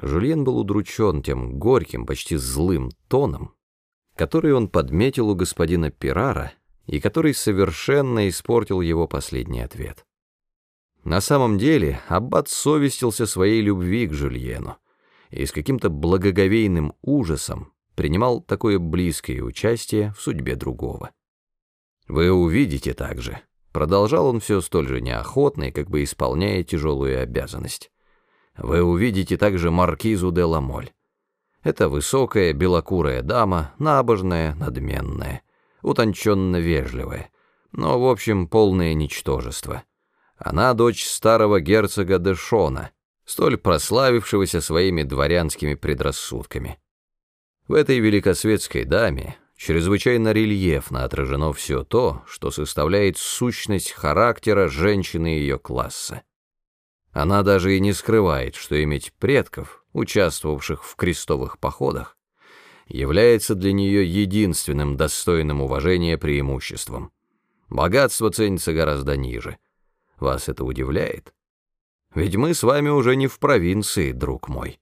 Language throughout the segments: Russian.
Жульен был удручен тем горьким, почти злым тоном, который он подметил у господина Пирара и который совершенно испортил его последний ответ. На самом деле Аббат совестился своей любви к Жульену и с каким-то благоговейным ужасом принимал такое близкое участие в судьбе другого. «Вы увидите также», — продолжал он все столь же неохотно и как бы исполняя тяжелую обязанность, «вы увидите также маркизу де Ламоль. Это высокая белокурая дама, набожная, надменная, утонченно вежливая, но, в общем, полное ничтожество. Она дочь старого герцога де Шона, столь прославившегося своими дворянскими предрассудками. В этой великосветской даме чрезвычайно рельефно отражено все то, что составляет сущность характера женщины ее класса. Она даже и не скрывает, что иметь предков, участвовавших в крестовых походах, является для нее единственным достойным уважения преимуществом. Богатство ценится гораздо ниже. Вас это удивляет? Ведь мы с вами уже не в провинции, друг мой.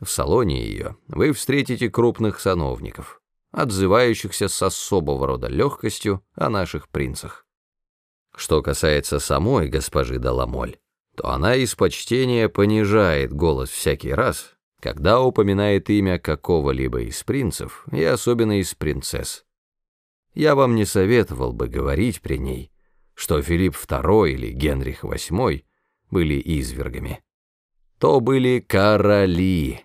В салоне ее вы встретите крупных сановников, отзывающихся с особого рода легкостью о наших принцах. Что касается самой госпожи Даламоль, то она из почтения понижает голос всякий раз, когда упоминает имя какого-либо из принцев, и особенно из принцесс. Я вам не советовал бы говорить при ней, что Филипп II или Генрих VIII были извергами. То были короли,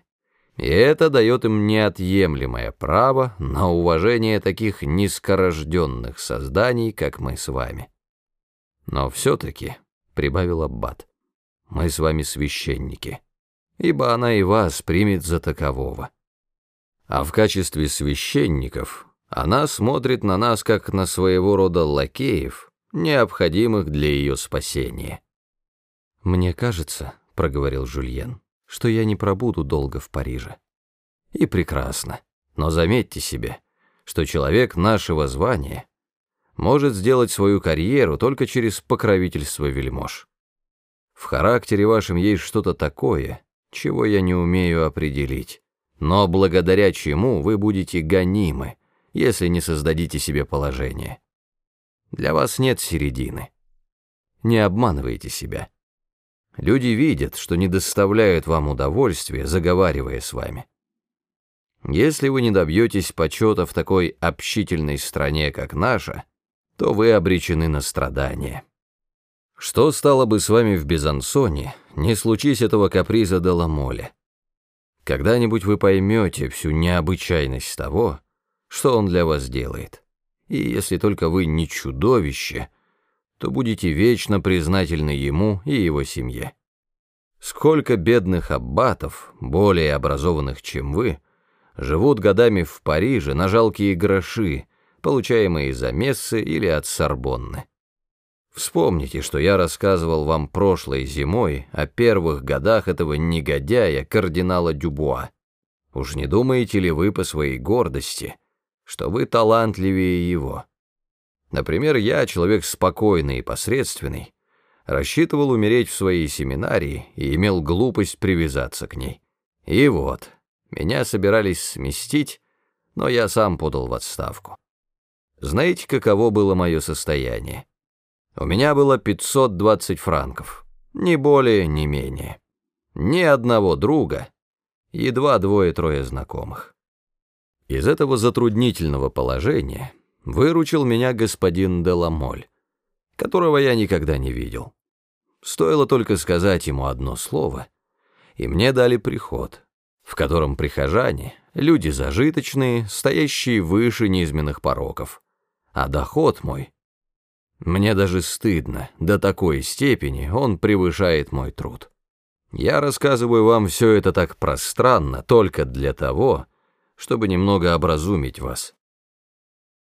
и это дает им неотъемлемое право на уважение таких низкорожденных созданий, как мы с вами. Но все-таки, — прибавил Аббат, — мы с вами священники, ибо она и вас примет за такового. А в качестве священников она смотрит на нас, как на своего рода лакеев, необходимых для ее спасения. «Мне кажется, — проговорил Жульен, — что я не пробуду долго в Париже. И прекрасно. Но заметьте себе, что человек нашего звания может сделать свою карьеру только через покровительство вельмож. В характере вашем есть что-то такое, чего я не умею определить, но благодаря чему вы будете гонимы, если не создадите себе положение. Для вас нет середины. Не обманывайте себя. Люди видят, что не доставляют вам удовольствия, заговаривая с вами. Если вы не добьетесь почета в такой общительной стране, как наша, то вы обречены на страдания. Что стало бы с вами в Безансоне, не случись этого каприза Деламоля? Когда-нибудь вы поймете всю необычайность того, что он для вас делает. И если только вы не чудовище, то будете вечно признательны ему и его семье. Сколько бедных аббатов, более образованных, чем вы, живут годами в Париже на жалкие гроши, получаемые за мессы или от Сорбонны. Вспомните, что я рассказывал вам прошлой зимой о первых годах этого негодяя, кардинала Дюбуа. Уж не думаете ли вы по своей гордости, что вы талантливее его? Например, я, человек спокойный и посредственный, рассчитывал умереть в своей семинарии и имел глупость привязаться к ней. И вот, меня собирались сместить, но я сам подал в отставку. Знаете, каково было мое состояние? У меня было 520 франков, ни более, ни менее. Ни одного друга, едва двое-трое знакомых. Из этого затруднительного положения Выручил меня господин Деламоль, которого я никогда не видел. Стоило только сказать ему одно слово, и мне дали приход, в котором прихожане — люди зажиточные, стоящие выше низменных пороков. А доход мой... Мне даже стыдно, до такой степени он превышает мой труд. Я рассказываю вам все это так пространно только для того, чтобы немного образумить вас.